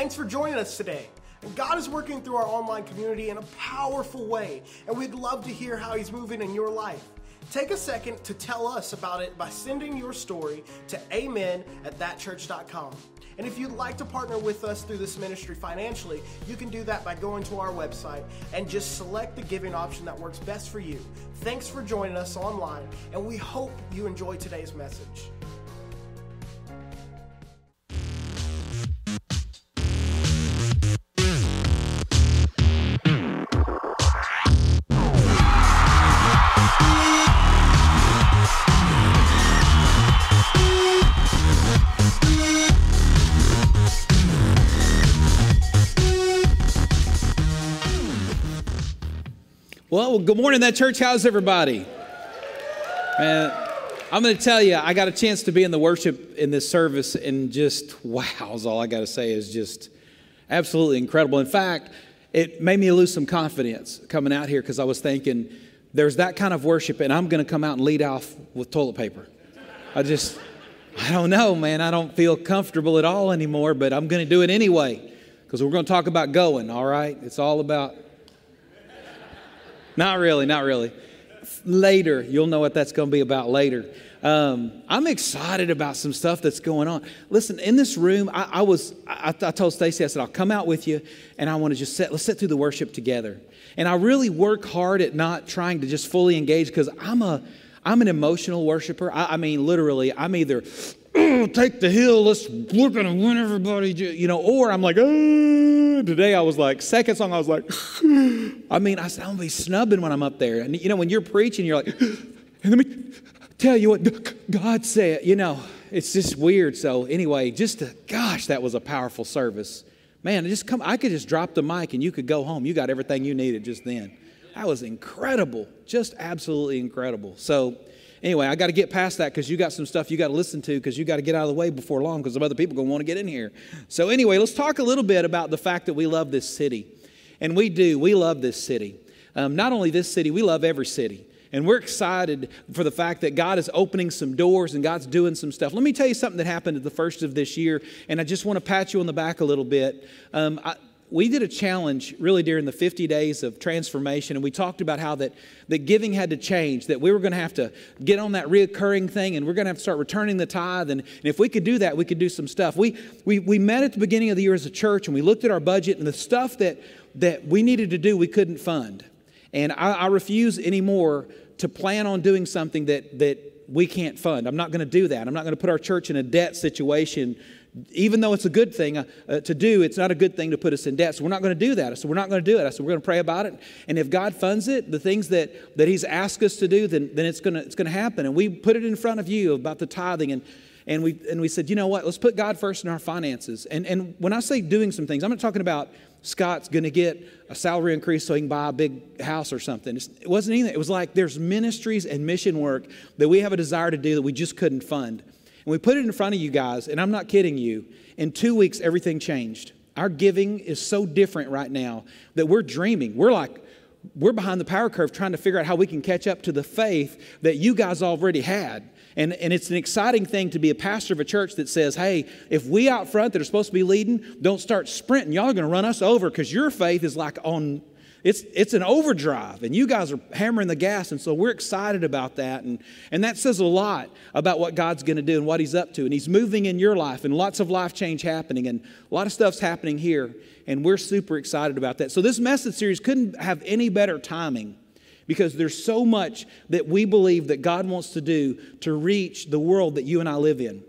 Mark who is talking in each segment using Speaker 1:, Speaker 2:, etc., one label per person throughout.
Speaker 1: Thanks for joining us today. God is working through our online community in a powerful way, and we'd love to hear how He's moving in your life. Take a second to tell us about it by sending your story to amen at thatchurch.com. And if you'd like to partner with us through this ministry financially, you can do that by going to our website and just select the giving option that works best for you. Thanks for joining us online, and we hope you enjoy today's message.
Speaker 2: Well, good morning, that church. How's everybody? Man, I'm going to tell you, I got a chance to be in the worship in this service, and just wow, is all I got to say is just absolutely incredible. In fact, it made me lose some confidence coming out here because I was thinking, there's that kind of worship, and I'm going to come out and lead off with toilet paper. I just, I don't know, man. I don't feel comfortable at all anymore, but I'm going to do it anyway because we're going to talk about going, all right? It's all about not really, not really. Later, you'll know what that's going to be about later. Um, I'm excited about some stuff that's going on. Listen, in this room, I, I was, I, I told Stacy, I said, I'll come out with you and I want to just let's sit through the worship together. And I really work hard at not trying to just fully engage because I'm a, I'm an emotional worshiper. I, I mean, literally, I'm either Oh, take the hill, let's we're gonna win everybody, you know, or I'm like, oh. today I was like, second song, I was like, I mean, I sound be snubbing when I'm up there. And you know, when you're preaching, you're like, and let me tell you what God said, you know, it's just weird. So anyway, just to, gosh, that was a powerful service. Man, just come, I could just drop the mic and you could go home. You got everything you needed just then. That was incredible, just absolutely incredible. So Anyway, I got to get past that because you got some stuff you got to listen to because you got to get out of the way before long because some other people going to want to get in here. So, anyway, let's talk a little bit about the fact that we love this city. And we do. We love this city. Um, not only this city, we love every city. And we're excited for the fact that God is opening some doors and God's doing some stuff. Let me tell you something that happened at the first of this year, and I just want to pat you on the back a little bit. Um, I, we did a challenge really during the 50 days of transformation, and we talked about how that, that giving had to change, that we were going to have to get on that reoccurring thing, and we're going to have to start returning the tithe. And, and if we could do that, we could do some stuff. We, we, we met at the beginning of the year as a church, and we looked at our budget, and the stuff that, that we needed to do, we couldn't fund. And I, I refuse anymore to plan on doing something that, that we can't fund. I'm not going to do that. I'm not going to put our church in a debt situation even though it's a good thing uh, uh, to do, it's not a good thing to put us in debt. So we're not going to do that. So we're not going to do it. I said we're going to pray about it. And if God funds it, the things that, that He's asked us to do, then, then it's going to it's going to happen. And we put it in front of you about the tithing and and we and we said, you know what? Let's put God first in our finances. And and when I say doing some things, I'm not talking about Scott's going to get a salary increase so he can buy a big house or something. it wasn't anything. It was like there's ministries and mission work that we have a desire to do that we just couldn't fund. And we put it in front of you guys, and I'm not kidding you. In two weeks, everything changed. Our giving is so different right now that we're dreaming. We're like, we're behind the power curve trying to figure out how we can catch up to the faith that you guys already had. And, and it's an exciting thing to be a pastor of a church that says, hey, if we out front that are supposed to be leading don't start sprinting, y'all are going to run us over because your faith is like on it's, it's an overdrive, and you guys are hammering the gas, and so we're excited about that. And, and that says a lot about what God's going to do and what He's up to. And He's moving in your life, and lots of life change happening, and a lot of stuff's happening here, and we're super excited about that. So, this message series couldn't have any better timing because there's so much that we believe that God wants to do to reach the world that you and I live in.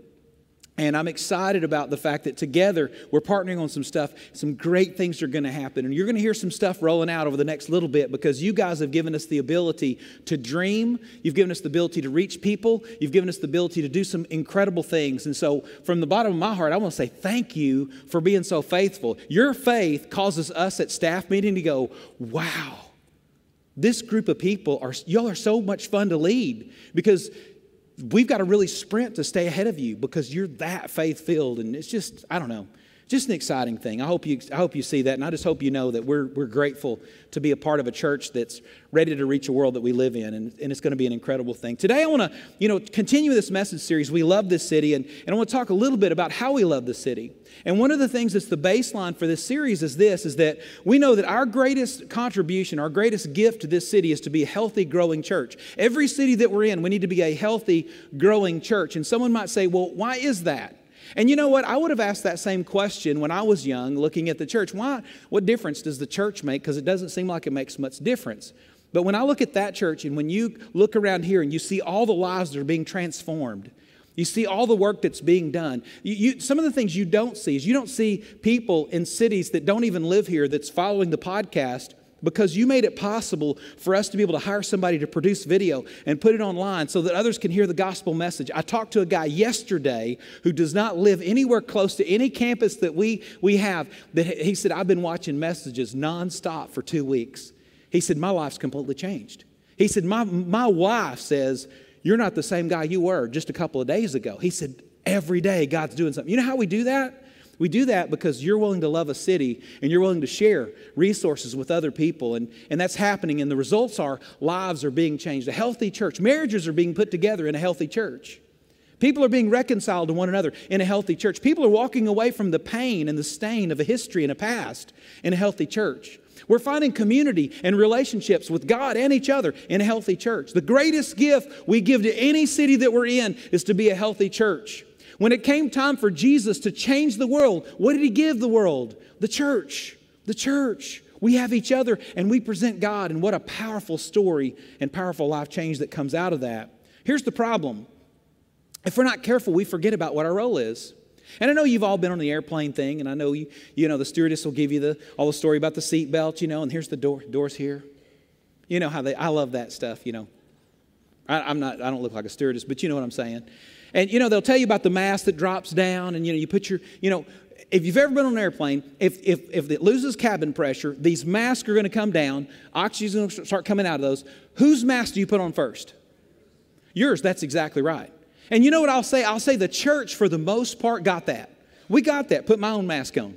Speaker 2: And I'm excited about the fact that together we're partnering on some stuff. Some great things are going to happen. And you're going to hear some stuff rolling out over the next little bit because you guys have given us the ability to dream. You've given us the ability to reach people. You've given us the ability to do some incredible things. And so, from the bottom of my heart, I want to say thank you for being so faithful. Your faith causes us at staff meeting to go, wow. This group of people are, y'all are so much fun to lead because we've got to really sprint to stay ahead of you because you're that faith filled. And it's just, I don't know, just an exciting thing. I hope you, I hope you see that, and I just hope you know that we're, we're grateful to be a part of a church that's ready to reach a world that we live in, and, and it's going to be an incredible thing. Today, I want to, you know, continue this message series. We love this city, and, and I want to talk a little bit about how we love the city. And one of the things that's the baseline for this series is this, is that we know that our greatest contribution, our greatest gift to this city is to be a healthy, growing church. Every city that we're in, we need to be a healthy, growing church. And someone might say, well, why is that? And you know what? I would have asked that same question when I was young looking at the church. Why? What difference does the church make? Because it doesn't seem like it makes much difference. But when I look at that church and when you look around here and you see all the lives that are being transformed, you see all the work that's being done. You, you, some of the things you don't see is you don't see people in cities that don't even live here that's following the podcast because you made it possible for us to be able to hire somebody to produce video and put it online so that others can hear the gospel message. I talked to a guy yesterday who does not live anywhere close to any campus that we, we have. That he said, I've been watching messages nonstop for two weeks. He said, My life's completely changed. He said, My, my wife says, You're not the same guy you were just a couple of days ago. He said, Every day God's doing something. You know how we do that? We do that because you're willing to love a city and you're willing to share resources with other people. And, and that's happening. And the results are lives are being changed. A healthy church, marriages are being put together in a healthy church. People are being reconciled to one another in a healthy church. People are walking away from the pain and the stain of a history and a past in a healthy church. We're finding community and relationships with God and each other in a healthy church. The greatest gift we give to any city that we're in is to be a healthy church. When it came time for Jesus to change the world, what did he give the world? The church. The church. We have each other and we present God, and what a powerful story and powerful life change that comes out of that. Here's the problem if we're not careful, we forget about what our role is. And I know you've all been on the airplane thing, and I know you, you know, the stewardess will give you the, all the story about the seatbelt, you know, and here's the door, doors here. You know how they, I love that stuff, you know. I, I'm not, I don't look like a stewardess, but you know what I'm saying. And you know, they'll tell you about the mask that drops down, and you know, you put your, you know, if you've ever been on an airplane, if, if, if it loses cabin pressure, these masks are going to come down, oxygen's going to start coming out of those. Whose mask do you put on first? Yours, that's exactly right. And you know what I'll say? I'll say the church, for the most part, got that. We got that. Put my own mask on.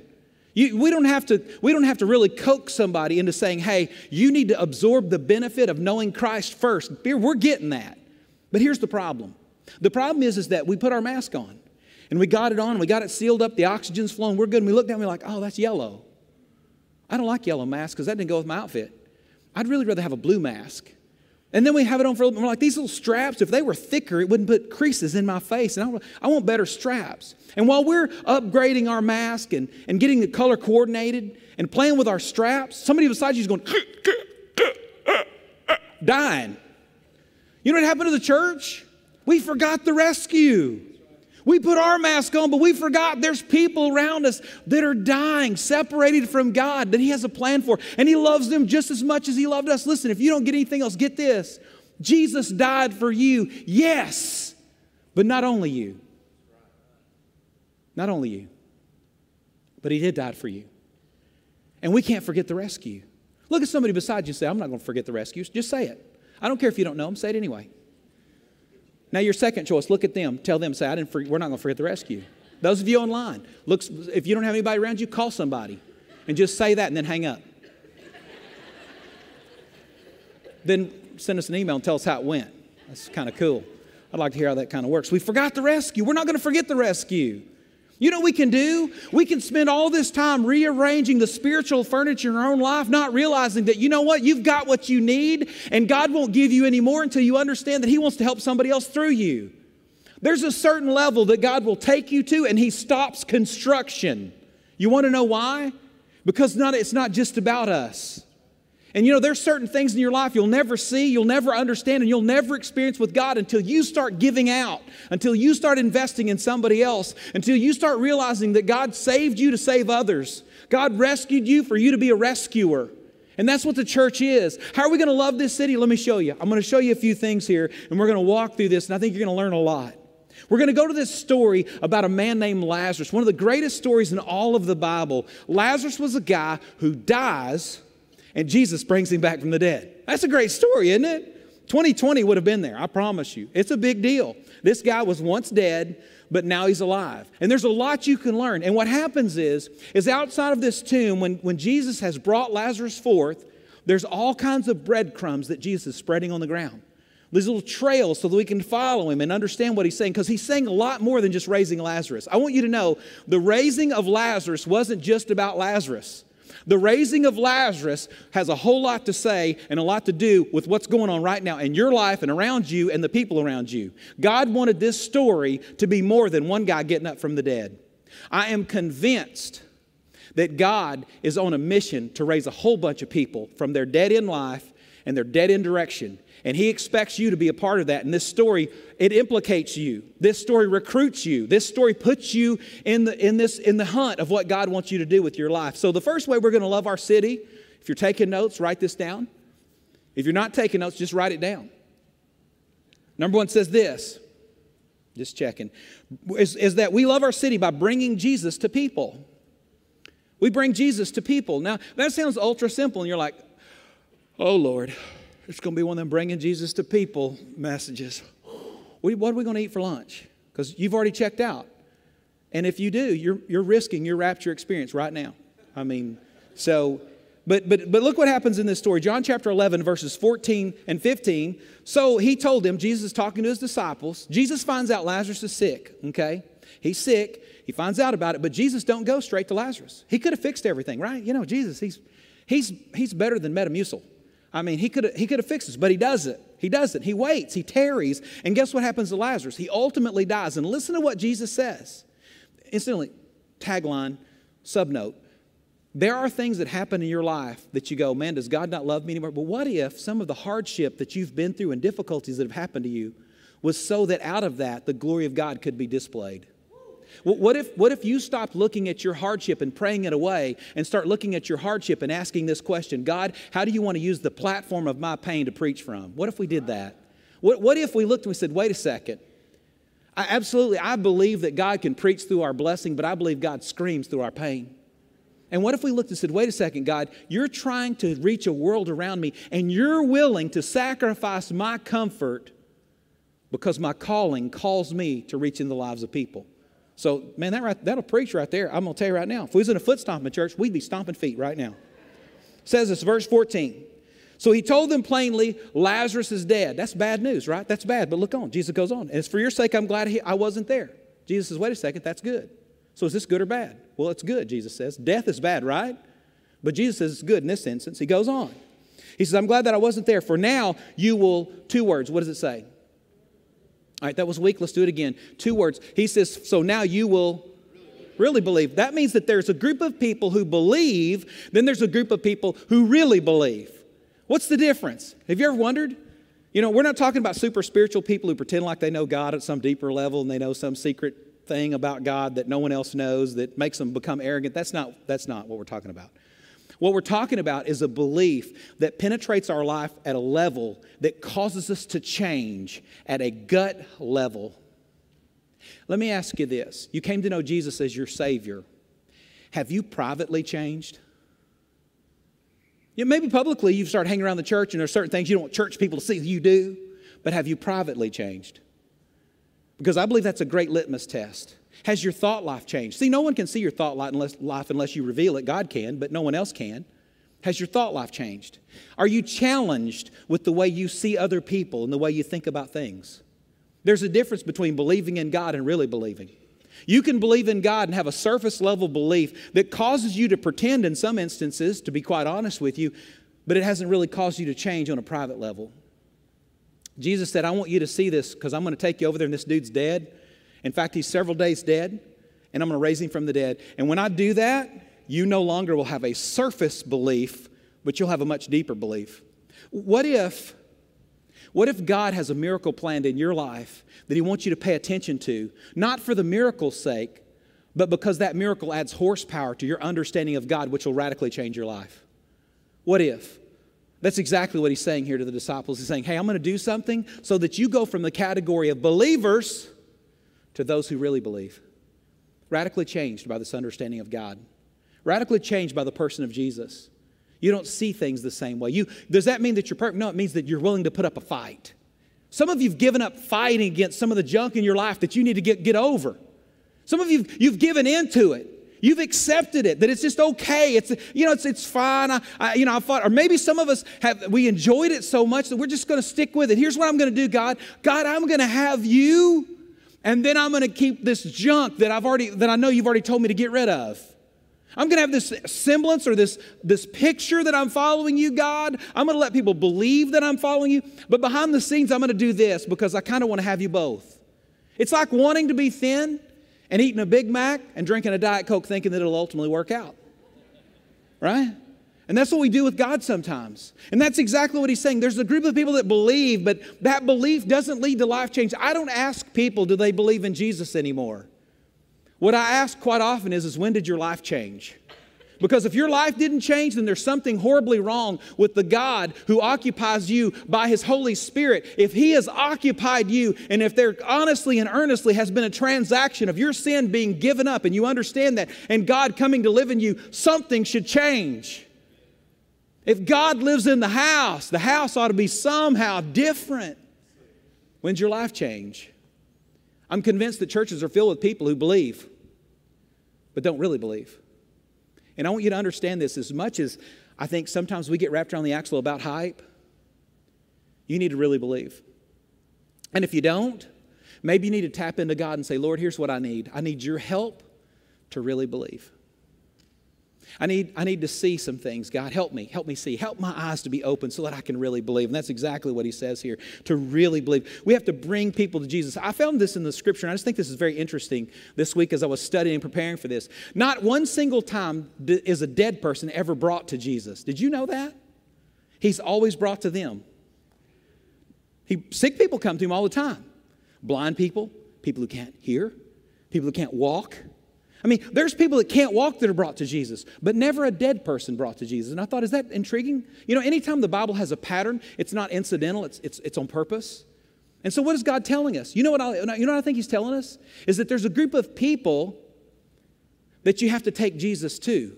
Speaker 2: You, we, don't have to, we don't have to really coax somebody into saying, hey, you need to absorb the benefit of knowing Christ first. We're getting that. But here's the problem the problem is, is that we put our mask on and we got it on, we got it sealed up, the oxygen's flowing, we're good, and we look down and we're like, oh, that's yellow. I don't like yellow masks because that didn't go with my outfit. I'd really rather have a blue mask. And then we have it on for a little bit. We're like, these little straps, if they were thicker, it wouldn't put creases in my face. And I want, I want better straps. And while we're upgrading our mask and, and getting the color coordinated and playing with our straps, somebody beside you is going, dying. You know what happened to the church? We forgot the rescue. We put our mask on, but we forgot there's people around us that are dying, separated from God, that He has a plan for. And He loves them just as much as He loved us. Listen, if you don't get anything else, get this Jesus died for you, yes, but not only you. Not only you, but He did die for you. And we can't forget the rescue. Look at somebody beside you and say, I'm not going to forget the rescue. Just say it. I don't care if you don't know them, say it anyway. Now, your second choice, look at them. Tell them, say, I didn't forget, we're not going to forget the rescue. Those of you online, look, if you don't have anybody around you, call somebody and just say that and then hang up. then send us an email and tell us how it went. That's kind of cool. I'd like to hear how that kind of works. We forgot the rescue. We're not going to forget the rescue. You know what we can do? We can spend all this time rearranging the spiritual furniture in our own life, not realizing that, you know what, you've got what you need, and God won't give you any more until you understand that He wants to help somebody else through you. There's a certain level that God will take you to, and He stops construction. You want to know why? Because not, it's not just about us. And you know, there's certain things in your life you'll never see, you'll never understand, and you'll never experience with God until you start giving out, until you start investing in somebody else, until you start realizing that God saved you to save others. God rescued you for you to be a rescuer. And that's what the church is. How are we going to love this city? Let me show you. I'm going to show you a few things here, and we're going to walk through this, and I think you're going to learn a lot. We're going to go to this story about a man named Lazarus, one of the greatest stories in all of the Bible. Lazarus was a guy who dies and Jesus brings him back from the dead. That's a great story, isn't it? 2020 would have been there, I promise you. It's a big deal. This guy was once dead, but now he's alive. And there's a lot you can learn. And what happens is, is outside of this tomb, when, when Jesus has brought Lazarus forth, there's all kinds of breadcrumbs that Jesus is spreading on the ground. These little trails so that we can follow him and understand what he's saying, because he's saying a lot more than just raising Lazarus. I want you to know the raising of Lazarus wasn't just about Lazarus. The raising of Lazarus has a whole lot to say and a lot to do with what's going on right now in your life and around you and the people around you. God wanted this story to be more than one guy getting up from the dead. I am convinced that God is on a mission to raise a whole bunch of people from their dead end life and their dead end direction and he expects you to be a part of that. And this story, it implicates you. This story recruits you. This story puts you in the, in this, in the hunt of what God wants you to do with your life. So, the first way we're going to love our city, if you're taking notes, write this down. If you're not taking notes, just write it down. Number one says this, just checking, is, is that we love our city by bringing Jesus to people. We bring Jesus to people. Now, that sounds ultra simple, and you're like, oh, Lord, it's going to be one of them bringing Jesus to people messages. What are we going to eat for lunch? Because you've already checked out. And if you do, you're, you're risking your rapture experience right now. I mean, so, but, but, but look what happens in this story. John chapter 11, verses 14 and 15. So he told them, Jesus is talking to his disciples. Jesus finds out Lazarus is sick, okay? He's sick. He finds out about it, but Jesus don't go straight to Lazarus. He could have fixed everything, right? You know, Jesus, he's, he's, he's better than Metamucil. I mean, he could he could have fixed this, but he does it. He does it. He waits, he tarries, and guess what happens to Lazarus? He ultimately dies. And listen to what Jesus says. Instantly, tagline, subnote. There are things that happen in your life that you go, man, does God not love me anymore? But what if some of the hardship that you've been through and difficulties that have happened to you was so that out of that the glory of God could be displayed? What if, what if you stop looking at your hardship and praying it away and start looking at your hardship and asking this question God, how do you want to use the platform of my pain to preach from? What if we did that? What, what if we looked and we said, wait a second? I, absolutely, I believe that God can preach through our blessing, but I believe God screams through our pain. And what if we looked and said, wait a second, God, you're trying to reach a world around me, and you're willing to sacrifice my comfort because my calling calls me to reach in the lives of people? So, man, that right, that'll preach right there. I'm going to tell you right now. If we was in a foot stomping church, we'd be stomping feet right now. Says this, verse 14. So he told them plainly, Lazarus is dead. That's bad news, right? That's bad. But look on. Jesus goes on. And it's for your sake I'm glad he, I wasn't there. Jesus says, wait a second, that's good. So is this good or bad? Well, it's good, Jesus says. Death is bad, right? But Jesus says it's good in this instance. He goes on. He says, I'm glad that I wasn't there. For now you will, two words, what does it say? All right, that was weak. Let's do it again. Two words. He says, So now you will really believe. That means that there's a group of people who believe, then there's a group of people who really believe. What's the difference? Have you ever wondered? You know, we're not talking about super spiritual people who pretend like they know God at some deeper level and they know some secret thing about God that no one else knows that makes them become arrogant. That's not, that's not what we're talking about. What we're talking about is a belief that penetrates our life at a level that causes us to change at a gut level. Let me ask you this you came to know Jesus as your Savior. Have you privately changed? Maybe publicly you've started hanging around the church and there's certain things you don't want church people to see you do, but have you privately changed? Because I believe that's a great litmus test. Has your thought life changed? See, no one can see your thought life unless, you reveal it. God can, but no one else can. Has your thought life changed? Are you challenged with the way you see other people and the way you think about things? There's a difference between believing in God and really believing. You can believe in God and have a surface level belief that causes you to pretend, in some instances, to be quite honest with you, but it hasn't really caused you to change on a private level. Jesus said, I want you to see this because I'm going to take you over there and this dude's dead. In fact, he's several days dead, and I'm going to raise him from the dead. And when I do that, you no longer will have a surface belief, but you'll have a much deeper belief. What if, what if God has a miracle planned in your life that He wants you to pay attention to, not for the miracle's sake, but because that miracle adds horsepower to your understanding of God, which will radically change your life? What if? That's exactly what He's saying here to the disciples. He's saying, Hey, I'm going to do something so that you go from the category of believers to those who really believe. Radically changed by this understanding of God, radically changed by the person of Jesus. You don't see things the same way. You, does that mean that you're perfect? No, it means that you're willing to put up a fight. Some of you've given up fighting against some of the junk in your life that you need to get, get over. Some of you, you've given into it. You've accepted it, that it's just okay. It's, you know, it's, it's fine. I, I, you know, I fought. or maybe some of us have, we enjoyed it so much that we're just going to stick with it. Here's what I'm going to do, God. God, I'm going to have you, and then I'm going to keep this junk that I've already, that I know you've already told me to get rid of. I'm going to have this semblance or this, this picture that I'm following you, God. I'm going to let people believe that I'm following you. But behind the scenes, I'm going to do this because I kind of want to have you both. It's like wanting to be thin and eating a Big Mac and drinking a Diet Coke thinking that it'll ultimately work out. Right? And that's what we do with God sometimes. And that's exactly what he's saying. There's a group of people that believe, but that belief doesn't lead to life change. I don't ask people, do they believe in Jesus anymore? What I ask quite often is, is when did your life change? Because if your life didn't change, then there's something horribly wrong with the God who occupies you by His Holy Spirit. If He has occupied you, and if there honestly and earnestly has been a transaction of your sin being given up, and you understand that, and God coming to live in you, something should change. If God lives in the house, the house ought to be somehow different. When's your life change? I'm convinced that churches are filled with people who believe, but don't really believe. And I want you to understand this as much as I think sometimes we get wrapped around the axle about hype, you need to really believe. And if you don't, maybe you need to tap into God and say, Lord, here's what I need. I need your help to really believe. I need, I need to see some things. God, help me. Help me see. Help my eyes to be open so that I can really believe. And that's exactly what he says here to really believe. We have to bring people to Jesus. I found this in the scripture, and I just think this is very interesting this week as I was studying and preparing for this. Not one single time is a dead person ever brought to Jesus. Did you know that? He's always brought to them. He, sick people come to him all the time blind people, people who can't hear, people who can't walk I mean, there's people that can't walk that are brought to Jesus, but never a dead person brought to Jesus. And I thought, is that intriguing? You know, anytime the Bible has a pattern, it's not incidental, it's, it's, it's on purpose. And so, what is God telling us? You know what, I, you know what I think He's telling us? Is that there's a group of people that you have to take Jesus to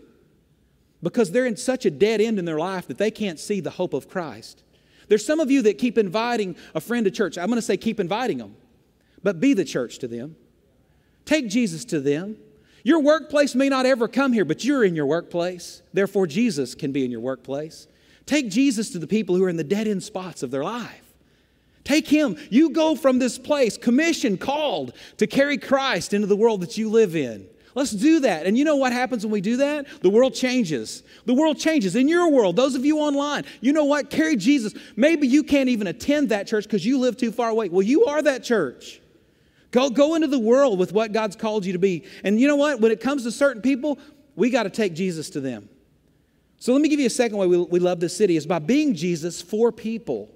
Speaker 2: because they're in such a dead end in their life that they can't see the hope of Christ. There's some of you that keep inviting a friend to church. I'm going to say keep inviting them, but be the church to them. Take Jesus to them. Your workplace may not ever come here, but you're in your workplace. Therefore, Jesus can be in your workplace. Take Jesus to the people who are in the dead end spots of their life. Take him. You go from this place, commissioned, called to carry Christ into the world that you live in. Let's do that. And you know what happens when we do that? The world changes. The world changes. In your world, those of you online, you know what? Carry Jesus. Maybe you can't even attend that church because you live too far away. Well, you are that church. Go, go into the world with what God's called you to be. And you know what? When it comes to certain people, we got to take Jesus to them. So let me give you a second way we, we love this city is by being Jesus for people.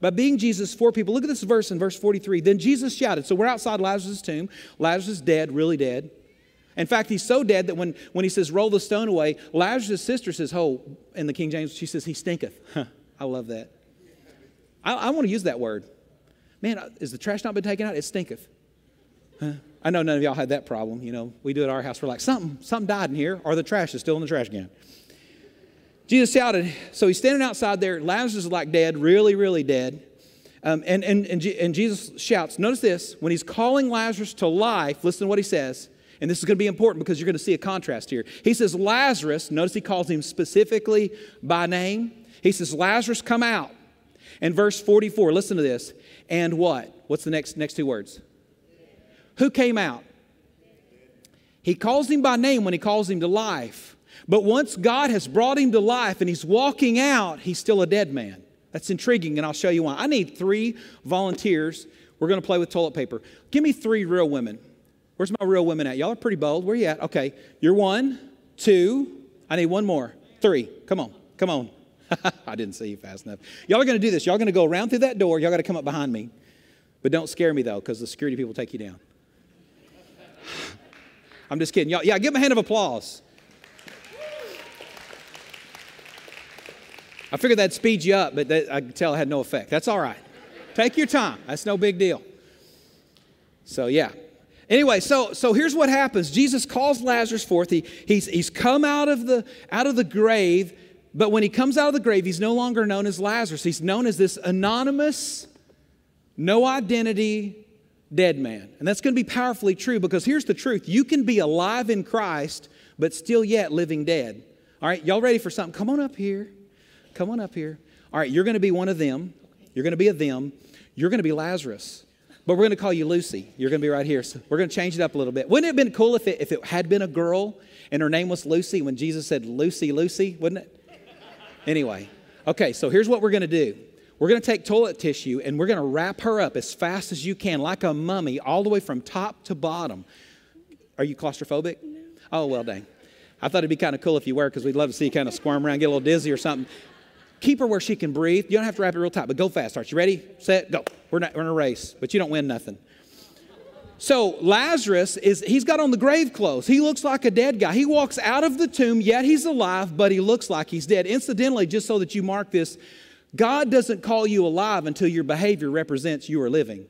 Speaker 2: By being Jesus for people. Look at this verse in verse 43. Then Jesus shouted. So we're outside Lazarus' tomb. Lazarus is dead, really dead. In fact, he's so dead that when, when he says, roll the stone away, Lazarus' sister says, oh, in the King James, she says, he stinketh. I love that. I, I want to use that word. Man, uh, is the trash not been taken out? It stinketh. I know none of y'all had that problem. You know, we do at our house. We're like, something, something died in here, or the trash is still in the trash can. Jesus shouted. So he's standing outside there. Lazarus is like dead, really, really dead. Um, and, and, and, and Jesus shouts. Notice this when he's calling Lazarus to life, listen to what he says. And this is going to be important because you're going to see a contrast here. He says, Lazarus, notice he calls him specifically by name. He says, Lazarus, come out. And verse 44, listen to this. And what? What's the next, next two words? Who came out? He calls him by name when he calls him to life. But once God has brought him to life and he's walking out, he's still a dead man. That's intriguing, and I'll show you why. I need three volunteers. We're going to play with toilet paper. Give me three real women. Where's my real women at? Y'all are pretty bold. Where you at? Okay. You're one, two. I need one more. Three. Come on. Come on. I didn't see you fast enough. Y'all are going to do this. Y'all are going to go around through that door. Y'all got to come up behind me. But don't scare me, though, because the security people take you down. I'm just kidding. Y'all, yeah, give them a hand of applause. I figured that'd speed you up, but that, I could tell it had no effect. That's all right. Take your time. That's no big deal. So, yeah. Anyway, so, so here's what happens. Jesus calls Lazarus forth. He, he's, he's come out of, the, out of the grave, but when he comes out of the grave, he's no longer known as Lazarus. He's known as this anonymous no identity, dead man. And that's going to be powerfully true because here's the truth you can be alive in Christ, but still yet living dead. All right, y'all ready for something? Come on up here. Come on up here. All right, you're going to be one of them. You're going to be a them. You're going to be Lazarus. But we're going to call you Lucy. You're going to be right here. So we're going to change it up a little bit. Wouldn't it have been cool if it, if it had been a girl and her name was Lucy when Jesus said, Lucy, Lucy? Wouldn't it? Anyway, okay, so here's what we're going to do. We're going to take toilet tissue and we're going to wrap her up as fast as you can, like a mummy, all the way from top to bottom. Are you claustrophobic? Oh, well, dang. I thought it'd be kind of cool if you were because we'd love to see you kind of squirm around, get a little dizzy or something. Keep her where she can breathe. You don't have to wrap it real tight, but go fast. Aren't you ready? Set, go. We're, not, we're in a race, but you don't win nothing. So Lazarus is he's got on the grave clothes. He looks like a dead guy. He walks out of the tomb, yet he's alive, but he looks like he's dead. Incidentally, just so that you mark this, God doesn't call you alive until your behavior represents you are living.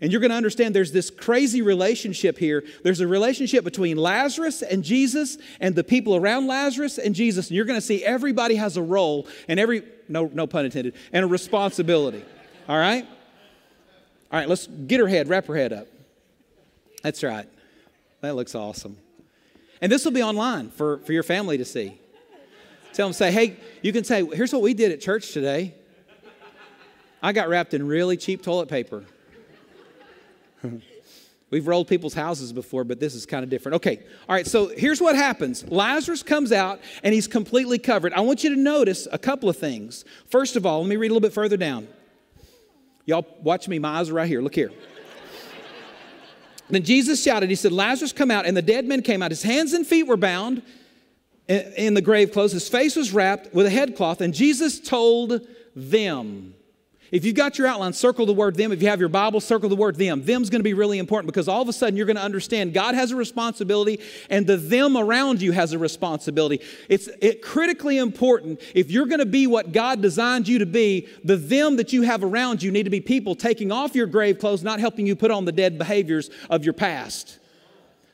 Speaker 2: And you're going to understand there's this crazy relationship here. There's a relationship between Lazarus and Jesus and the people around Lazarus and Jesus. And you're going to see everybody has a role and every, no, no pun intended, and a responsibility. All right? All right, let's get her head, wrap her head up. That's right. That looks awesome. And this will be online for, for your family to see. Tell them, say, hey, you can say, here's what we did at church today. I got wrapped in really cheap toilet paper. We've rolled people's houses before, but this is kind of different. Okay, all right, so here's what happens Lazarus comes out and he's completely covered. I want you to notice a couple of things. First of all, let me read a little bit further down. Y'all watch me, my eyes are right here. Look here. then Jesus shouted, He said, Lazarus, come out. And the dead man came out. His hands and feet were bound in the grave clothes. His face was wrapped with a headcloth. And Jesus told them, if you've got your outline, circle the word them. If you have your Bible, circle the word them. Them's going to be really important because all of a sudden you're going to understand God has a responsibility and the them around you has a responsibility. It's it critically important if you're going to be what God designed you to be, the them that you have around you need to be people taking off your grave clothes, not helping you put on the dead behaviors of your past.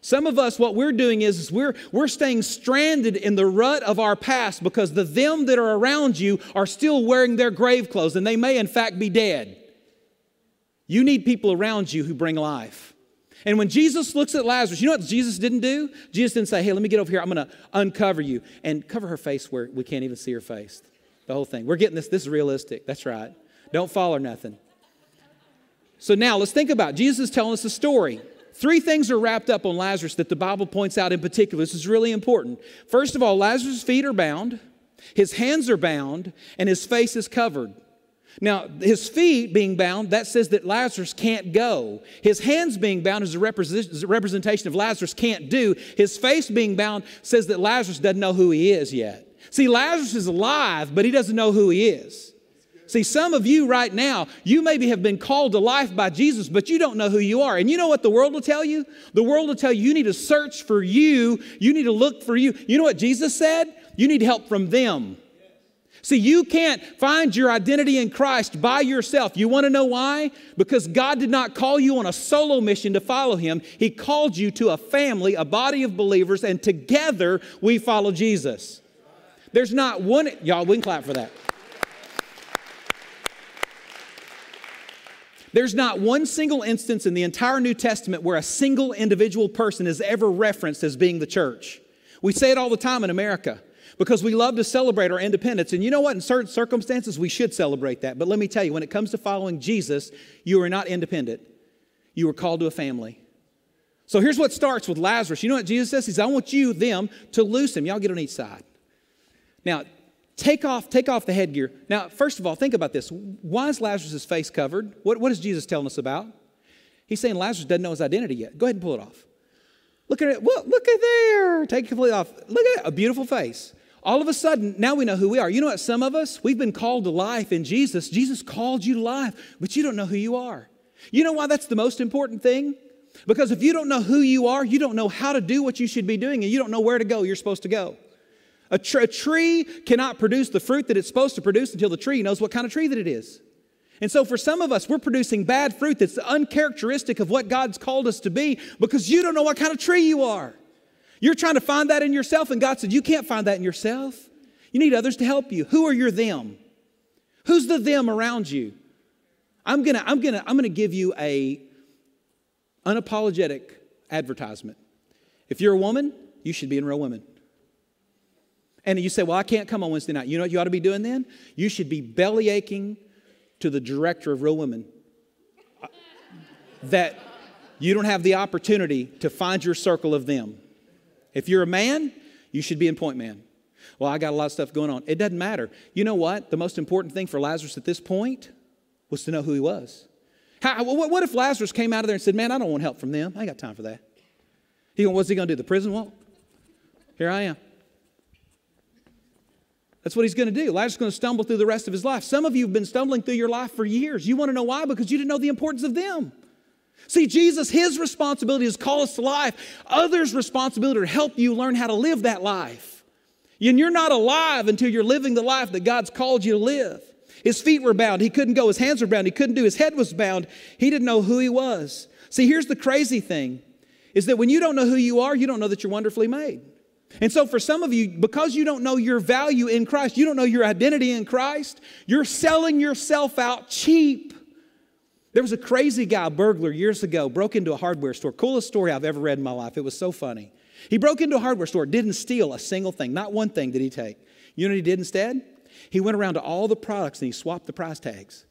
Speaker 2: Some of us, what we're doing is, is, we're, we're staying stranded in the rut of our past because the them that are around you are still wearing their grave clothes and they may, in fact, be dead. You need people around you who bring life. And when Jesus looks at Lazarus, you know what Jesus didn't do? Jesus didn't say, Hey, let me get over here. I'm going to uncover you and cover her face where we can't even see her face. The whole thing. We're getting this. This is realistic. That's right. Don't fall or nothing. So now let's think about it. Jesus is telling us a story. Three things are wrapped up on Lazarus that the Bible points out in particular. This is really important. First of all, Lazarus' feet are bound, his hands are bound, and his face is covered. Now, his feet being bound, that says that Lazarus can't go. His hands being bound is a representation of Lazarus can't do. His face being bound says that Lazarus doesn't know who he is yet. See, Lazarus is alive, but he doesn't know who he is. See, some of you right now, you maybe have been called to life by Jesus, but you don't know who you are. And you know what the world will tell you? The world will tell you you need to search for you, you need to look for you. You know what Jesus said? You need help from them. See, you can't find your identity in Christ by yourself. You want to know why? Because God did not call you on a solo mission to follow Him. He called you to a family, a body of believers, and together we follow Jesus. There's not one, y'all, we can clap for that. There's not one single instance in the entire New Testament where a single individual person is ever referenced as being the church. We say it all the time in America because we love to celebrate our independence. And you know what? In certain circumstances, we should celebrate that. But let me tell you, when it comes to following Jesus, you are not independent, you are called to a family. So here's what starts with Lazarus. You know what Jesus says? He says, I want you, them, to loose him. Y'all get on each side. Now, Take off, take off the headgear. Now, first of all, think about this. Why is Lazarus' face covered? What, what is Jesus telling us about? He's saying Lazarus doesn't know his identity yet. Go ahead and pull it off. Look at it. Well, look at there. Take it completely off. Look at it. A beautiful face. All of a sudden, now we know who we are. You know what? Some of us, we've been called to life in Jesus. Jesus called you to life, but you don't know who you are. You know why that's the most important thing? Because if you don't know who you are, you don't know how to do what you should be doing, and you don't know where to go, you're supposed to go. A, tr- a tree cannot produce the fruit that it's supposed to produce until the tree knows what kind of tree that it is. And so, for some of us, we're producing bad fruit that's uncharacteristic of what God's called us to be because you don't know what kind of tree you are. You're trying to find that in yourself, and God said, You can't find that in yourself. You need others to help you. Who are your them? Who's the them around you? I'm gonna, I'm gonna, I'm gonna give you a unapologetic advertisement. If you're a woman, you should be in Real Women. And you say, Well, I can't come on Wednesday night. You know what you ought to be doing then? You should be belly aching to the director of Real Women that you don't have the opportunity to find your circle of them. If you're a man, you should be in Point Man. Well, I got a lot of stuff going on. It doesn't matter. You know what? The most important thing for Lazarus at this point was to know who he was. How, what if Lazarus came out of there and said, Man, I don't want help from them. I ain't got time for that. He, what's he going to do? The prison walk? Here I am. That's what he's going to do. Lazarus is going to stumble through the rest of his life. Some of you have been stumbling through your life for years. You want to know why? Because you didn't know the importance of them. See, Jesus, his responsibility is call us to life. Others' responsibility to help you learn how to live that life. And you're not alive until you're living the life that God's called you to live. His feet were bound. He couldn't go. His hands were bound. He couldn't do. His head was bound. He didn't know who he was. See, here's the crazy thing is that when you don't know who you are, you don't know that you're wonderfully made. And so, for some of you, because you don't know your value in Christ, you don't know your identity in Christ, you're selling yourself out cheap. There was a crazy guy, burglar, years ago, broke into a hardware store. Coolest story I've ever read in my life. It was so funny. He broke into a hardware store, didn't steal a single thing, not one thing did he take. You know what he did instead? He went around to all the products and he swapped the price tags.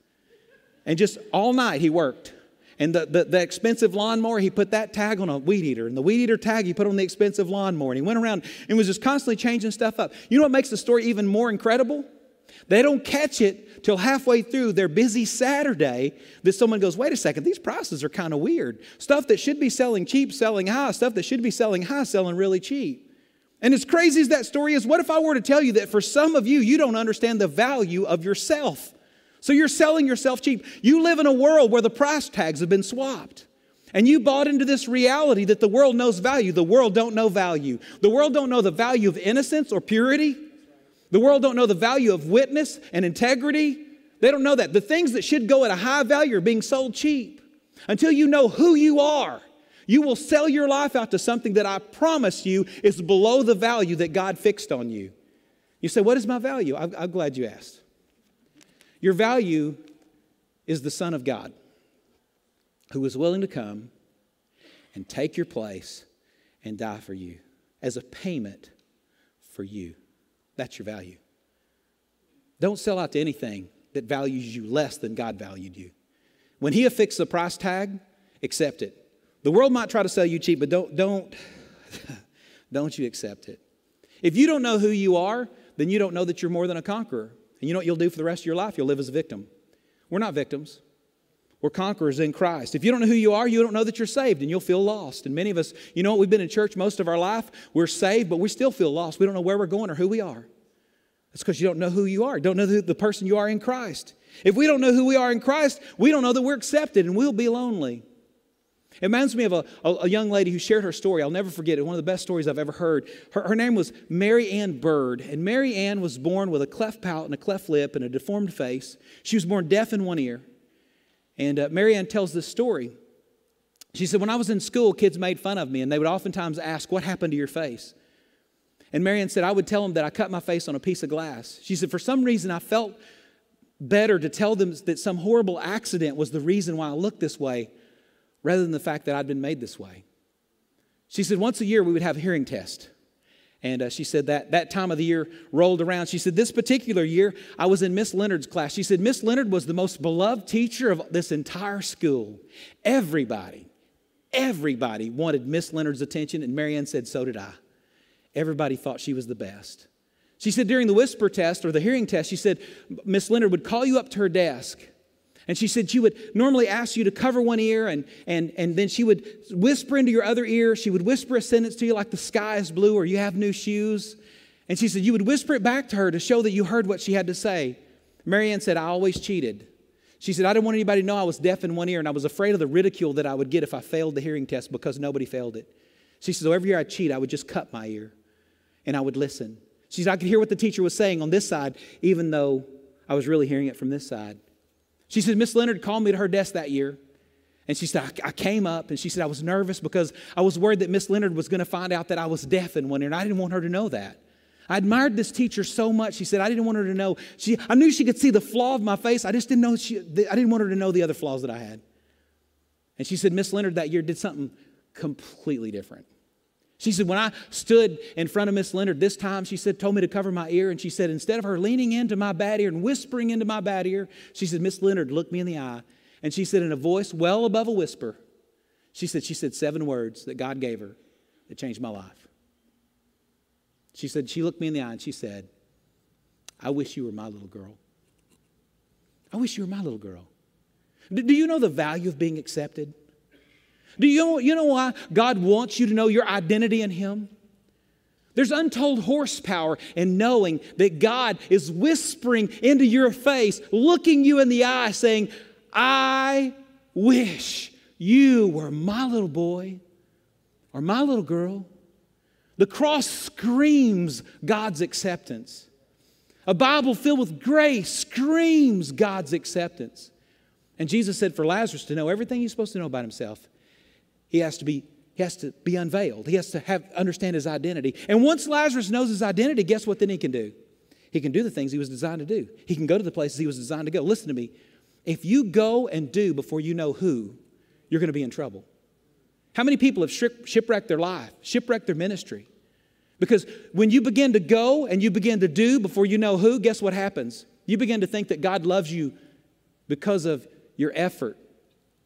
Speaker 2: And just all night he worked. And the, the, the, expensive lawnmower, he put that tag on a weed eater. And the weed eater tag, he put on the expensive lawnmower. And he went around and was just constantly changing stuff up. You know what makes the story even more incredible? They don't catch it till halfway through their busy Saturday that someone goes, wait a second, these prices are kind of weird. Stuff that should be selling cheap, selling high. Stuff that should be selling high, selling really cheap. And as crazy as that story is, what if I were to tell you that for some of you, you don't understand the value of yourself? So you're selling yourself cheap. You live in a world where the price tags have been swapped. And you bought into this reality that the world knows value. The world don't know value. The world don't know the value of innocence or purity. The world don't know the value of witness and integrity. They don't know that. The things that should go at a high value are being sold cheap. Until you know who you are, you will sell your life out to something that I promise you is below the value that God fixed on you. You say, What is my value? I'm, I'm glad you asked. Your value is the Son of God who was willing to come and take your place and die for you as a payment for you. That's your value. Don't sell out to anything that values you less than God valued you. When He affixed the price tag, accept it. The world might try to sell you cheap, but don't, don't, don't you accept it. If you don't know who you are, then you don't know that you're more than a conqueror. And you know what you'll do for the rest of your life? You'll live as a victim. We're not victims. We're conquerors in Christ. If you don't know who you are, you don't know that you're saved and you'll feel lost. And many of us, you know what, we've been in church most of our life. We're saved, but we still feel lost. We don't know where we're going or who we are. That's because you don't know who you are, don't know the person you are in Christ. If we don't know who we are in Christ, we don't know that we're accepted and we'll be lonely. It reminds me of a, a, young lady who shared her story. I'll never forget it. One of the best stories I've ever heard. Her, her name was Mary Ann Bird. And Mary Ann was born with a cleft palate and a cleft lip and a deformed face. She was born deaf in one ear. And uh, Mary Ann tells this story. She said, When I was in school, kids made fun of me, and they would oftentimes ask, What happened to your face? And Mary Ann said, I would tell them that I cut my face on a piece of glass. She said, For some reason, I felt better to tell them that some horrible accident was the reason why I looked this way rather than the fact that I'd been made this way. She said, Once a year, we would have a hearing test. And uh, she said that that time of the year rolled around. She said, This particular year, I was in Miss Leonard's class. She said, Miss Leonard was the most beloved teacher of this entire school. Everybody, everybody wanted Miss Leonard's attention, and Mary Ann said, So did I. Everybody thought she was the best. She said, During the whisper test or the hearing test, she said, Miss Leonard would call you up to her desk and she said she would normally ask you to cover one ear and, and, and then she would whisper into your other ear. She would whisper a sentence to you like the sky is blue or you have new shoes. And she said you would whisper it back to her to show that you heard what she had to say. Mary Ann said, I always cheated. She said, I didn't want anybody to know I was deaf in one ear and I was afraid of the ridicule that I would get if I failed the hearing test because nobody failed it. She said, so every year I cheat, I would just cut my ear and I would listen. She said, I could hear what the teacher was saying on this side, even though I was really hearing it from this side. She said, Miss Leonard called me to her desk that year. And she said, I, I came up and she said, I was nervous because I was worried that Miss Leonard was going to find out that I was deaf in one ear, and I didn't want her to know that. I admired this teacher so much. She said, I didn't want her to know. She, I knew she could see the flaw of my face. I just didn't know she, I didn't want her to know the other flaws that I had. And she said, Miss Leonard that year did something completely different. She said, when I stood in front of Miss Leonard this time, she said, told me to cover my ear. And she said, instead of her leaning into my bad ear and whispering into my bad ear, she said, Miss Leonard looked me in the eye. And she said, in a voice well above a whisper, she said, she said seven words that God gave her that changed my life. She said, she looked me in the eye and she said, I wish you were my little girl. I wish you were my little girl. Do you know the value of being accepted? Do you you know why God wants you to know your identity in Him? There's untold horsepower in knowing that God is whispering into your face, looking you in the eye, saying, I wish you were my little boy or my little girl. The cross screams God's acceptance. A Bible filled with grace screams God's acceptance. And Jesus said for Lazarus to know everything he's supposed to know about himself, he has to be he has to be unveiled. He has to have understand his identity. And once Lazarus knows his identity, guess what then he can do? He can do the things he was designed to do. He can go to the places he was designed to go. Listen to me. If you go and do before you know who, you're going to be in trouble. How many people have shipwrecked their life, shipwrecked their ministry? Because when you begin to go and you begin to do before you know who, guess what happens? You begin to think that God loves you because of your effort.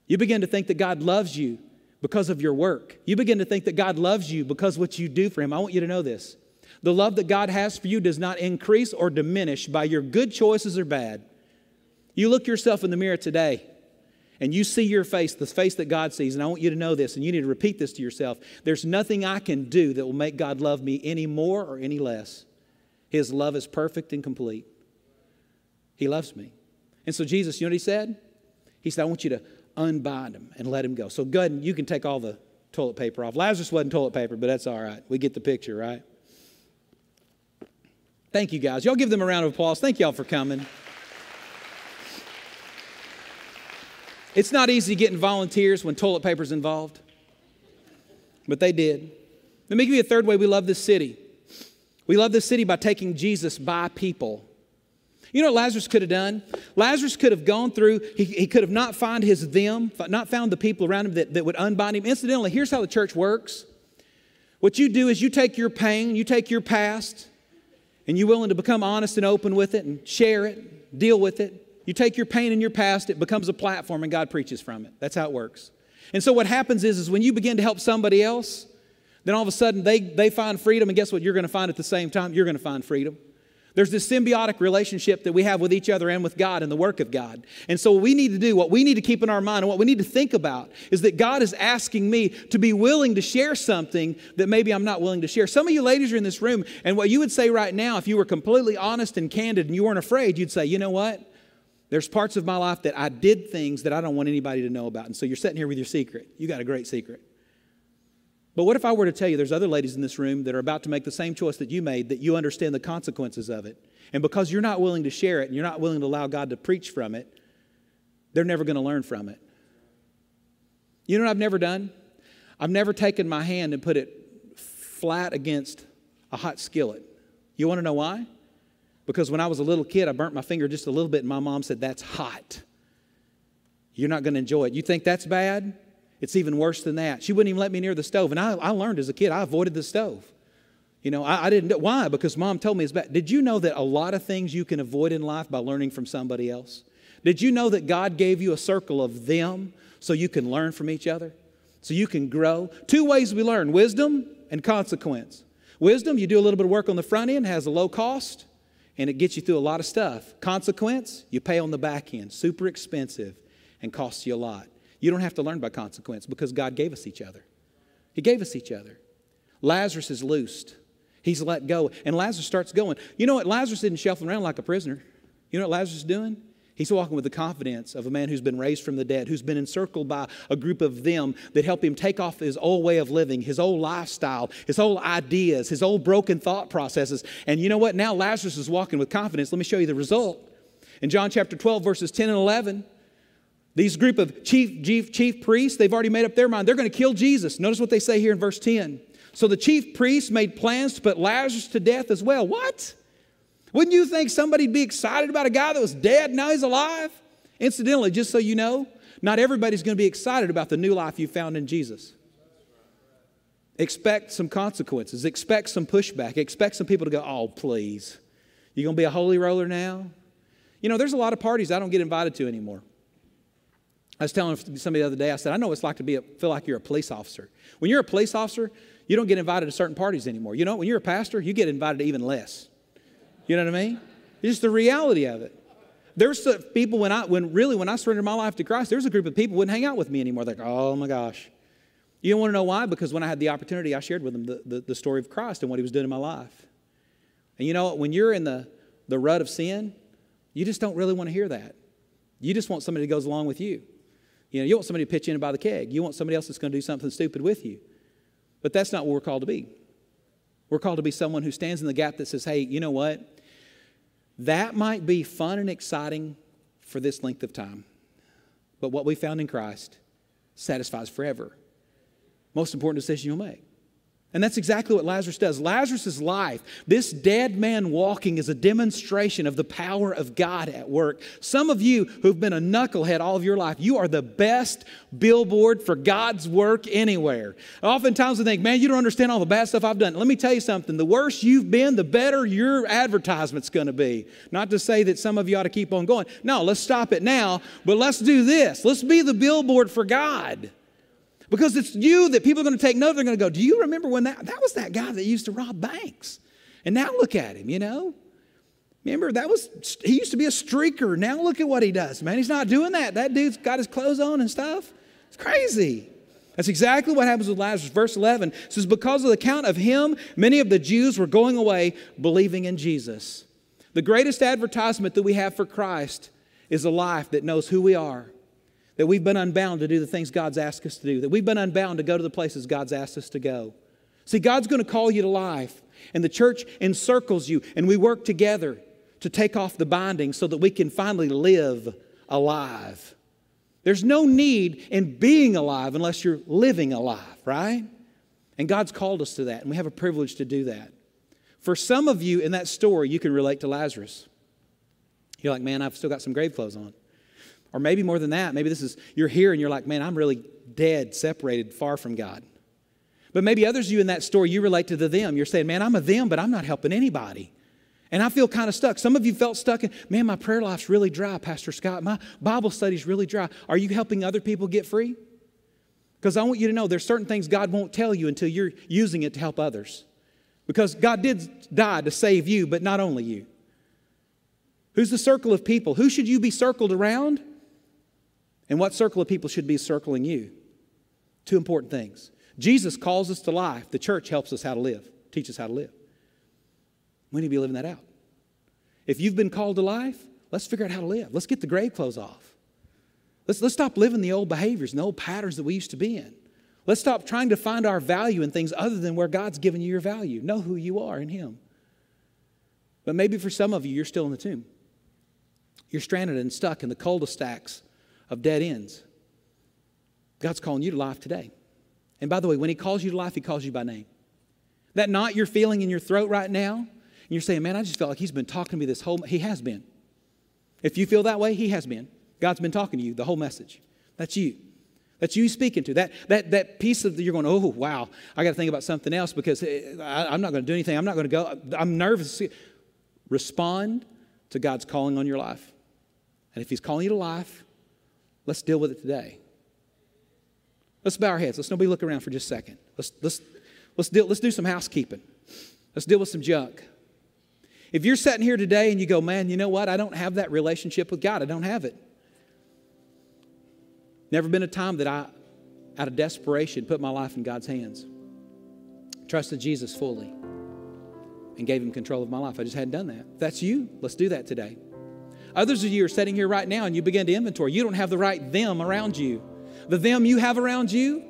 Speaker 2: You begin to think that God loves you because of your work. You begin to think that God loves you because what you do for Him. I want you to know this. The love that God has for you does not increase or diminish by your good choices or bad. You look yourself in the mirror today and you see your face, the face that God sees, and I want you to know this, and you need to repeat this to yourself. There's nothing I can do that will make God love me any more or any less. His love is perfect and complete. He loves me. And so, Jesus, you know what He said? He said, I want you to unbind him and let him go. So, go ahead and you can take all the toilet paper off. Lazarus wasn't toilet paper, but that's all right. We get the picture, right? Thank you, guys. Y'all give them a round of applause. Thank y'all for coming. It's not easy getting volunteers when toilet paper's involved, but they did. Let me give you a third way we love this city. We love this city by taking Jesus by people. You know what Lazarus could have done? Lazarus could have gone through, he, he could have not found his them, not found the people around him that, that would unbind him. Incidentally, here's how the church works. What you do is you take your pain, you take your past, and you're willing to become honest and open with it and share it, deal with it. You take your pain and your past, it becomes a platform, and God preaches from it. That's how it works. And so what happens is, is when you begin to help somebody else, then all of a sudden they, they find freedom, and guess what? You're going to find at the same time? You're going to find freedom. There's this symbiotic relationship that we have with each other and with God and the work of God. And so, what we need to do, what we need to keep in our mind, and what we need to think about is that God is asking me to be willing to share something that maybe I'm not willing to share. Some of you ladies are in this room, and what you would say right now, if you were completely honest and candid and you weren't afraid, you'd say, you know what? There's parts of my life that I did things that I don't want anybody to know about. And so, you're sitting here with your secret. You got a great secret. But what if I were to tell you there's other ladies in this room that are about to make the same choice that you made, that you understand the consequences of it? And because you're not willing to share it and you're not willing to allow God to preach from it, they're never going to learn from it. You know what I've never done? I've never taken my hand and put it flat against a hot skillet. You want to know why? Because when I was a little kid, I burnt my finger just a little bit, and my mom said, That's hot. You're not going to enjoy it. You think that's bad? It's even worse than that. She wouldn't even let me near the stove. And I, I learned as a kid, I avoided the stove. You know, I, I didn't. Why? Because mom told me it's bad. Did you know that a lot of things you can avoid in life by learning from somebody else? Did you know that God gave you a circle of them so you can learn from each other? So you can grow? Two ways we learn wisdom and consequence. Wisdom, you do a little bit of work on the front end, has a low cost, and it gets you through a lot of stuff. Consequence, you pay on the back end, super expensive, and costs you a lot. You don't have to learn by consequence because God gave us each other. He gave us each other. Lazarus is loosed. He's let go. And Lazarus starts going. You know what? Lazarus isn't shuffling around like a prisoner. You know what Lazarus is doing? He's walking with the confidence of a man who's been raised from the dead, who's been encircled by a group of them that help him take off his old way of living, his old lifestyle, his old ideas, his old broken thought processes. And you know what? Now Lazarus is walking with confidence. Let me show you the result. In John chapter 12, verses 10 and 11, these group of chief, chief, chief priests, they've already made up their mind. They're going to kill Jesus. Notice what they say here in verse 10. So the chief priests made plans to put Lazarus to death as well. What? Wouldn't you think somebody'd be excited about a guy that was dead, now he's alive? Incidentally, just so you know, not everybody's going to be excited about the new life you found in Jesus. Expect some consequences, expect some pushback, expect some people to go, oh, please. you're going to be a holy roller now? You know, there's a lot of parties I don't get invited to anymore. I was telling somebody the other day, I said, I know what it's like to be a, feel like you're a police officer. When you're a police officer, you don't get invited to certain parties anymore. You know, when you're a pastor, you get invited to even less. You know what I mean? It's just the reality of it. There's people when I, when really, when I surrendered my life to Christ, there's a group of people wouldn't hang out with me anymore. They're like, oh my gosh. You don't want to know why? Because when I had the opportunity, I shared with them the, the, the story of Christ and what he was doing in my life. And you know, when you're in the, the rut of sin, you just don't really want to hear that. You just want somebody that goes along with you. You know, you want somebody to pitch in and buy the keg. You want somebody else that's going to do something stupid with you. But that's not what we're called to be. We're called to be someone who stands in the gap that says, hey, you know what? That might be fun and exciting for this length of time. But what we found in Christ satisfies forever. Most important decision you'll make. And that's exactly what Lazarus does. Lazarus' life, this dead man walking, is a demonstration of the power of God at work. Some of you who've been a knucklehead all of your life, you are the best billboard for God's work anywhere. Oftentimes we think, man, you don't understand all the bad stuff I've done. Let me tell you something the worse you've been, the better your advertisement's going to be. Not to say that some of you ought to keep on going. No, let's stop it now, but let's do this. Let's be the billboard for God. Because it's you that people are going to take note. They're going to go, Do you remember when that, that was that guy that used to rob banks? And now look at him, you know? Remember, that was, he used to be a streaker. Now look at what he does, man. He's not doing that. That dude's got his clothes on and stuff. It's crazy. That's exactly what happens with Lazarus. Verse 11 says, Because of the count of him, many of the Jews were going away believing in Jesus. The greatest advertisement that we have for Christ is a life that knows who we are that we've been unbound to do the things God's asked us to do, that we've been unbound to go to the places God's asked us to go. See, God's going to call you to life, and the church encircles you, and we work together to take off the binding so that we can finally live alive. There's no need in being alive unless you're living alive, right? And God's called us to that, and we have a privilege to do that. For some of you in that story, you can relate to Lazarus. You're like, man, I've still got some grave clothes on. Or maybe more than that, maybe this is you're here and you're like, man, I'm really dead, separated, far from God. But maybe others of you in that story, you relate to the them. You're saying, man, I'm a them, but I'm not helping anybody. And I feel kind of stuck. Some of you felt stuck. In, man, my prayer life's really dry, Pastor Scott. My Bible study's really dry. Are you helping other people get free? Because I want you to know there's certain things God won't tell you until you're using it to help others. Because God did die to save you, but not only you. Who's the circle of people? Who should you be circled around? And what circle of people should be circling you? Two important things. Jesus calls us to life. The church helps us how to live, teach us how to live. We need to be living that out. If you've been called to life, let's figure out how to live. Let's get the grave clothes off. Let's, let's stop living the old behaviors and the old patterns that we used to be in. Let's stop trying to find our value in things other than where God's given you your value. Know who you are in Him. But maybe for some of you, you're still in the tomb. You're stranded and stuck in the cul-de-sacs of dead ends. God's calling you to life today. And by the way, when He calls you to life, He calls you by name. That knot you're feeling in your throat right now, and you're saying, man, I just felt like He's been talking to me this whole He has been. If you feel that way, He has been. God's been talking to you the whole message. That's you. That's you speaking to. That, that, that piece of the, you're going, oh, wow, I got to think about something else because eh, I, I'm not going to do anything. I'm not going to go. I'm nervous. Respond to God's calling on your life. And if He's calling you to life, Let's deal with it today. Let's bow our heads. Let's nobody look around for just a second. Let's, let's, let's, deal, let's do some housekeeping. Let's deal with some junk. If you're sitting here today and you go, man, you know what? I don't have that relationship with God. I don't have it. Never been a time that I, out of desperation, put my life in God's hands. Trusted Jesus fully and gave him control of my life. I just hadn't done that. If that's you, let's do that today. Others of you are sitting here right now and you begin to inventory. You don't have the right them around you. The them you have around you,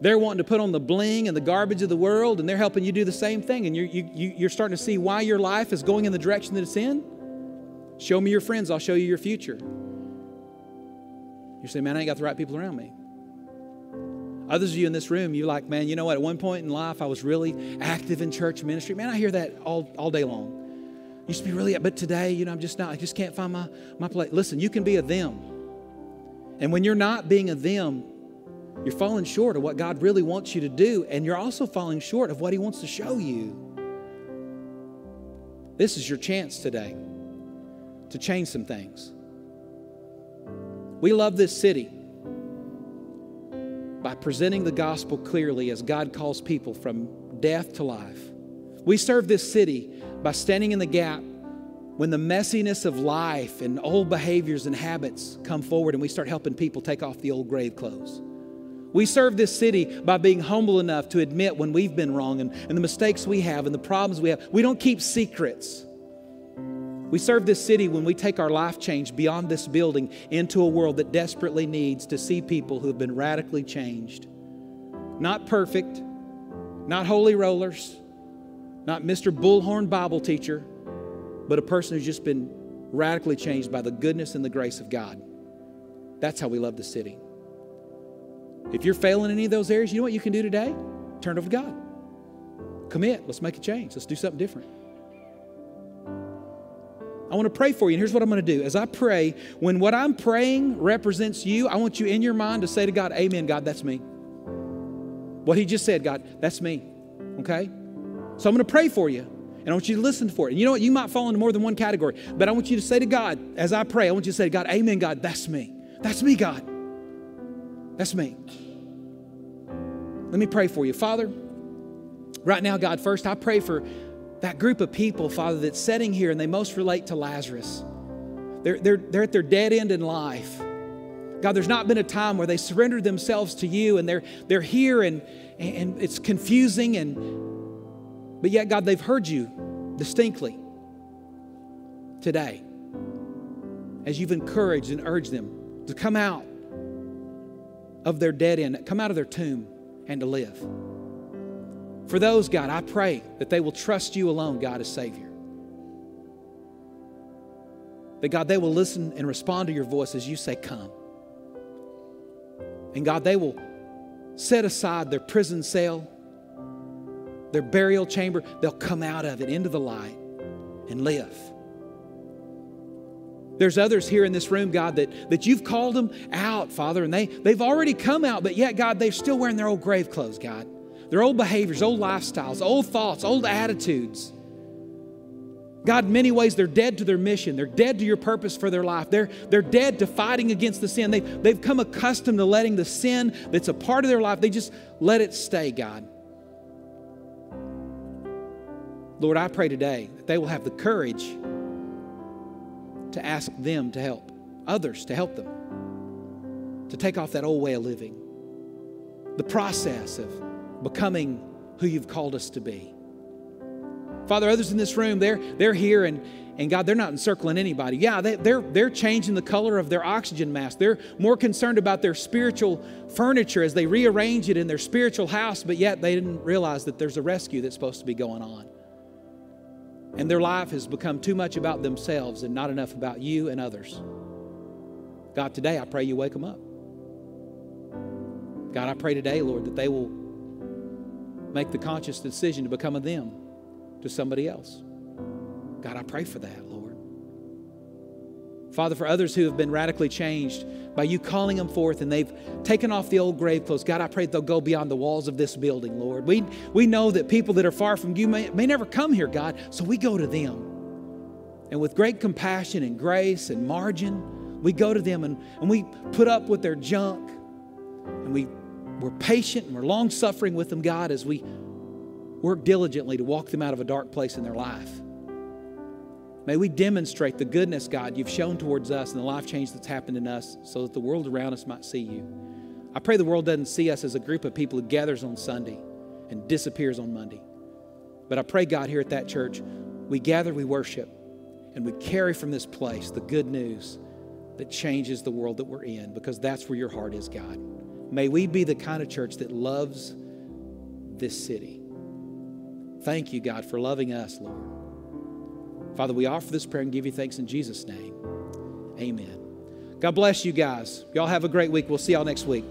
Speaker 2: they're wanting to put on the bling and the garbage of the world, and they're helping you do the same thing. And you're, you, you, are starting to see why your life is going in the direction that it's in. Show me your friends, I'll show you your future. You say, Man, I ain't got the right people around me. Others of you in this room, you're like, man, you know what? At one point in life, I was really active in church ministry. Man, I hear that all, all day long. Used to be really, but today, you know, I'm just not, I just can't find my, my place. Listen, you can be a them. And when you're not being a them, you're falling short of what God really wants you to do, and you're also falling short of what He wants to show you. This is your chance today to change some things. We love this city by presenting the gospel clearly as God calls people from death to life. We serve this city by standing in the gap when the messiness of life and old behaviors and habits come forward and we start helping people take off the old grave clothes. We serve this city by being humble enough to admit when we've been wrong and, and the mistakes we have and the problems we have. We don't keep secrets. We serve this city when we take our life change beyond this building into a world that desperately needs to see people who have been radically changed. Not perfect, not holy rollers, not Mr. Bullhorn Bible teacher, but a person who's just been radically changed by the goodness and the grace of God. That's how we love the city. If you're failing in any of those areas, you know what you can do today? Turn over to God. Commit. Let's make a change. Let's do something different. I want to pray for you. And here's what I'm going to do. As I pray, when what I'm praying represents you, I want you in your mind to say to God, Amen, God, that's me. What He just said, God, that's me. Okay? So I'm going to pray for you. And I want you to listen for it. And you know what? You might fall into more than one category. But I want you to say to God, as I pray, I want you to say to God, Amen, God, that's me. That's me, God. That's me. Let me pray for you. Father, right now, God, first, I pray for that group of people, Father, that's sitting here and they most relate to Lazarus. They're, they're, they're at their dead end in life. God, there's not been a time where they surrendered themselves to you and they're, they're here and, and it's confusing and but yet, God, they've heard you distinctly today as you've encouraged and urged them to come out of their dead end, come out of their tomb and to live. For those, God, I pray that they will trust you alone, God, as Savior. That, God, they will listen and respond to your voice as you say, Come. And, God, they will set aside their prison cell, their burial chamber. They'll come out of it into the light and live. There's others here in this room, God, that, that you've called them out, Father, and they, they've already come out, but yet, God, they're still wearing their old grave clothes, God. Their old behaviors, old lifestyles, old thoughts, old attitudes. God, in many ways, they're dead to their mission. They're dead to your purpose for their life. They're, they're dead to fighting against the sin. They've, they've come accustomed to letting the sin that's a part of their life, they just let it stay, God. Lord, I pray today that they will have the courage to ask them to help, others to help them, to take off that old way of living. The process of becoming who you've called us to be. Father, others in this room, they're, they're here and, and God, they're not encircling anybody. Yeah, they, they're, they're changing the color of their oxygen mask. They're more concerned about their spiritual furniture as they rearrange it in their spiritual house, but yet they didn't realize that there's a rescue that's supposed to be going on. And their life has become too much about themselves and not enough about you and others. God, today I pray you wake them up. God, I pray today, Lord, that they will make the conscious decision to become a them to somebody else. God, I pray for that. Father, for others who have been radically changed by you calling them forth and they've taken off the old grave clothes, God, I pray they'll go beyond the walls of this building, Lord. We, we know that people that are far from you may, may never come here, God, so we go to them. And with great compassion and grace and margin, we go to them and, and we put up with their junk and we, we're patient and we're long suffering with them, God, as we work diligently to walk them out of a dark place in their life. May we demonstrate the goodness, God, you've shown towards us and the life change that's happened in us so that the world around us might see you. I pray the world doesn't see us as a group of people who gathers on Sunday and disappears on Monday. But I pray, God, here at that church, we gather, we worship, and we carry from this place the good news that changes the world that we're in because that's where your heart is, God. May we be the kind of church that loves this city. Thank you, God, for loving us, Lord. Father, we offer this prayer and give you thanks in Jesus' name. Amen. God bless you guys. Y'all have a great week. We'll see y'all next week.